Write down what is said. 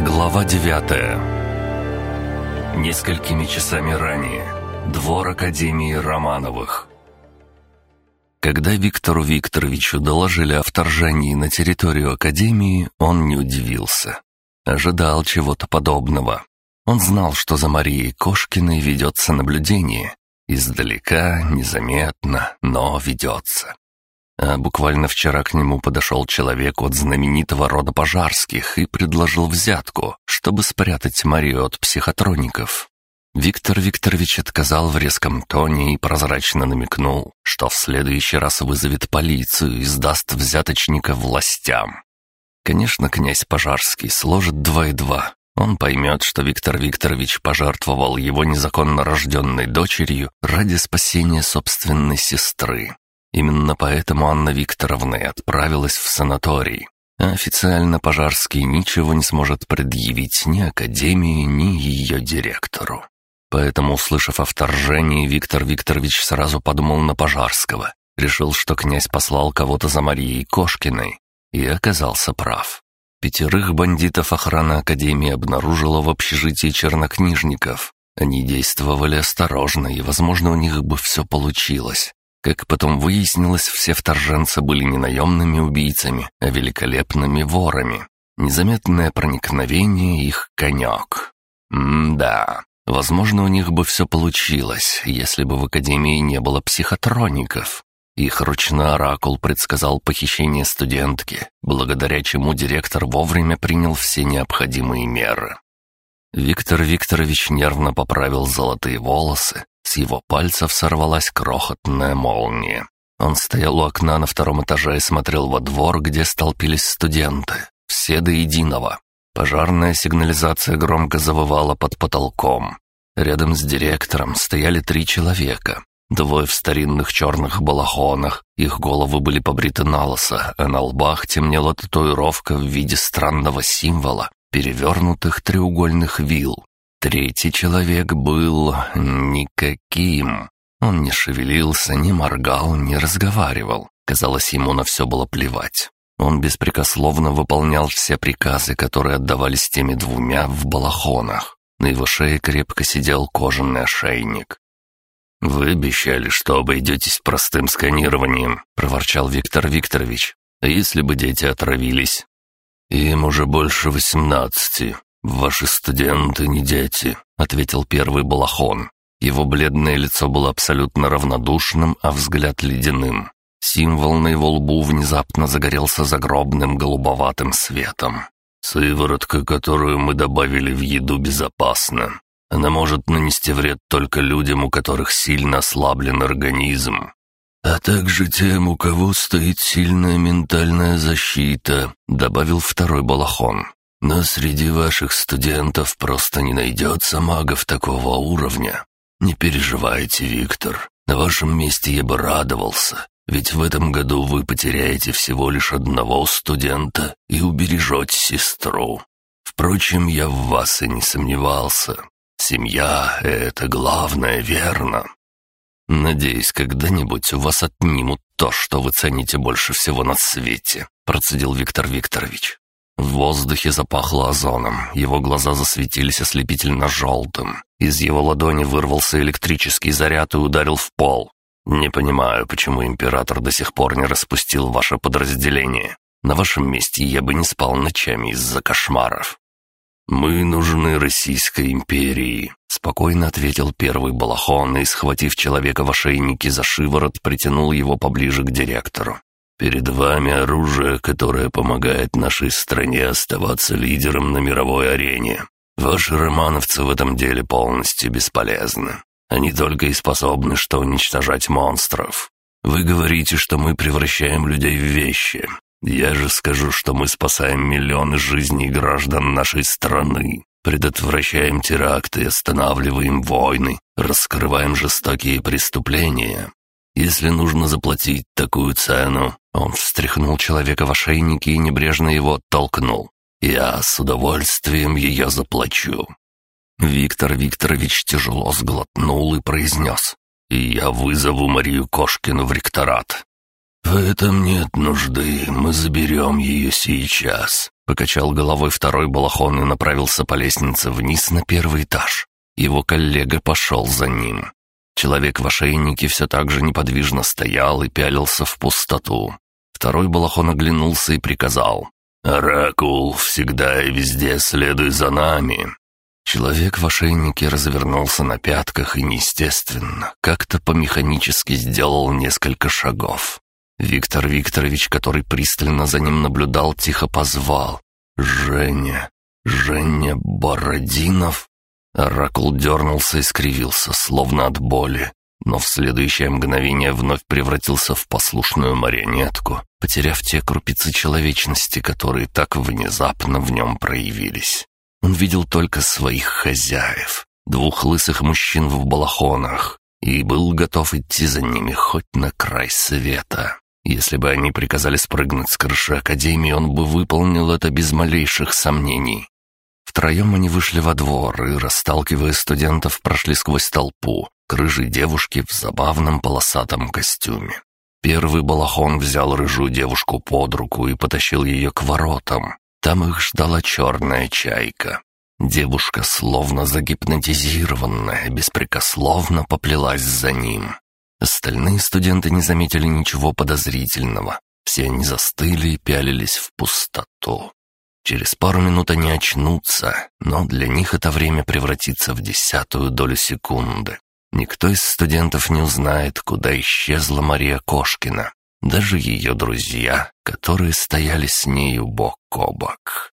Глава девятая Несколькими часами ранее. Двор Академии Романовых. Когда Виктору Викторовичу доложили о вторжении на территорию Академии, он не удивился. Ожидал чего-то подобного. Он знал, что за Марией Кошкиной ведется наблюдение. Издалека, незаметно, но ведется. А буквально вчера к нему подошел человек от знаменитого рода пожарских и предложил взятку, чтобы спрятать Марию от психотроников. Виктор Викторович отказал в резком тоне и прозрачно намекнул, что в следующий раз вызовет полицию и сдаст взяточника властям. Конечно, князь Пожарский сложит два и два. Он поймет, что Виктор Викторович пожертвовал его незаконно рожденной дочерью ради спасения собственной сестры. Именно поэтому Анна Викторовна и отправилась в санаторий. А официально Пожарский ничего не сможет предъявить ни Академии, ни ее директору. Поэтому, услышав о вторжении, Виктор Викторович сразу подумал на Пожарского. Решил, что князь послал кого-то за Марией Кошкиной, и оказался прав. Пятерых бандитов охрана Академии обнаружила в общежитии чернокнижников. Они действовали осторожно, и, возможно, у них бы все получилось. Как потом выяснилось, все вторженцы были не наемными убийцами, а великолепными ворами. Незаметное проникновение их конек. М-да, возможно, у них бы все получилось, если бы в Академии не было психотроников. Их ручной оракул предсказал похищение студентки, благодаря чему директор вовремя принял все необходимые меры. Виктор Викторович нервно поправил золотые волосы, с его пальцев сорвалась крохотная молния. Он стоял у окна на втором этаже и смотрел во двор, где столпились студенты. Все до единого. Пожарная сигнализация громко завывала под потолком. Рядом с директором стояли три человека. Двое в старинных черных балахонах, их головы были побриты на лысо, а на лбах темнела татуировка в виде странного символа, перевернутых треугольных вил. Третий человек был никаким. Он не шевелился, не моргал, не разговаривал. Казалось, ему на все было плевать. Он беспрекословно выполнял все приказы, которые отдавались теми двумя в балахонах. На его шее крепко сидел кожаный ошейник. «Вы обещали, что обойдетесь простым сканированием», — проворчал Виктор Викторович. «А если бы дети отравились?» «Им уже больше восемнадцати. «Ваши студенты не дети», — ответил первый балахон. Его бледное лицо было абсолютно равнодушным, а взгляд ледяным. Символ на его лбу внезапно загорелся загробным голубоватым светом. «Сыворотка, которую мы добавили в еду, безопасна. Она может нанести вред только людям, у которых сильно ослаблен организм, а также тем, у кого стоит сильная ментальная защита», — добавил второй балахон. Но среди ваших студентов просто не найдется магов такого уровня. Не переживайте, Виктор. На вашем месте я бы радовался, ведь в этом году вы потеряете всего лишь одного студента и убережете сестру. Впрочем, я в вас и не сомневался. Семья — это главное, верно? Надеюсь, когда-нибудь у вас отнимут то, что вы цените больше всего на свете, процедил Виктор Викторович. В воздухе запахло озоном, его глаза засветились ослепительно желтым. Из его ладони вырвался электрический заряд и ударил в пол. «Не понимаю, почему император до сих пор не распустил ваше подразделение. На вашем месте я бы не спал ночами из-за кошмаров». «Мы нужны Российской империи», — спокойно ответил первый Балахон и, схватив человека в ошейнике за шиворот, притянул его поближе к директору. Перед вами оружие, которое помогает нашей стране оставаться лидером на мировой арене. Ваши романовцы в этом деле полностью бесполезны. Они только и способны что уничтожать монстров. Вы говорите, что мы превращаем людей в вещи. Я же скажу, что мы спасаем миллионы жизней граждан нашей страны, предотвращаем теракты, останавливаем войны, раскрываем жестокие преступления. Если нужно заплатить такую цену, он встряхнул человека в ошейнике и небрежно его оттолкнул. «Я с удовольствием ее заплачу». Виктор Викторович тяжело сглотнул и произнес. «И я вызову Марию Кошкину в ректорат». «В этом нет нужды, мы заберем ее сейчас», — покачал головой второй балахон и направился по лестнице вниз на первый этаж. Его коллега пошел за ним. Человек в ошейнике все так же неподвижно стоял и пялился в пустоту. Второй балахон оглянулся и приказал. «Оракул, всегда и везде следуй за нами». Человек в ошейнике развернулся на пятках и неестественно, как-то по-механически сделал несколько шагов. Виктор Викторович, который пристально за ним наблюдал, тихо позвал. «Женя! Женя Бородинов?» Оракул дернулся и скривился, словно от боли, но в следующее мгновение вновь превратился в послушную марионетку, потеряв те крупицы человечности, которые так внезапно в нем проявились. Он видел только своих хозяев, двух лысых мужчин в балахонах, и был готов идти за ними хоть на край света. Если бы они приказали спрыгнуть с крыши Академии, он бы выполнил это без малейших сомнений. Втроем они вышли во двор и, расталкивая студентов, прошли сквозь толпу к рыжей девушке в забавном полосатом костюме. Первый балахон взял рыжую девушку под руку и потащил ее к воротам. Там их ждала черная чайка. Девушка, словно загипнотизированная, беспрекословно поплелась за ним. Остальные студенты не заметили ничего подозрительного. Все они застыли и пялились в пустоту. Через пару минут они очнутся, но для них это время превратится в десятую долю секунды. Никто из студентов не узнает, куда исчезла Мария Кошкина. Даже ее друзья, которые стояли с нею бок о бок.